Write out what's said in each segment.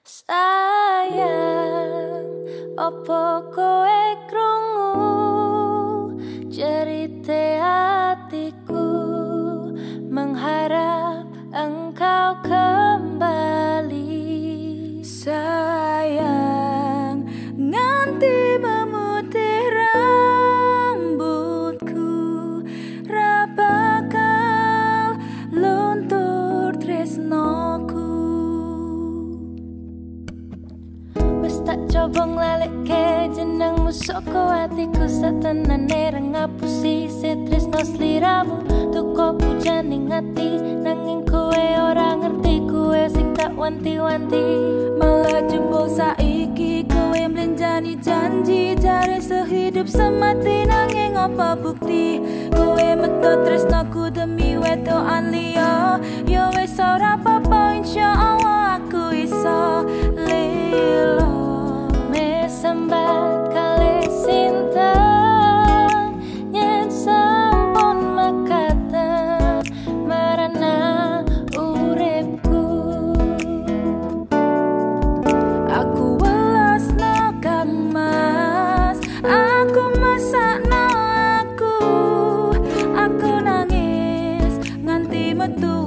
Sayang, opo kowe krungu cerita hatiku mengharap engkau kembali. Coba nglaleke jenengmu soko hatiku satenane reng ngapusi. Setresno sliramu tuko pujaning ati nanging kowe ora ngerti kowe sing tak wanti-wanti. Malah jebol saiki kowe mlenjani janji Jare sehidup semati nanging apa bukti? Kowe metu tresnoku demi wedoan liya matuwa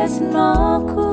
tresnoku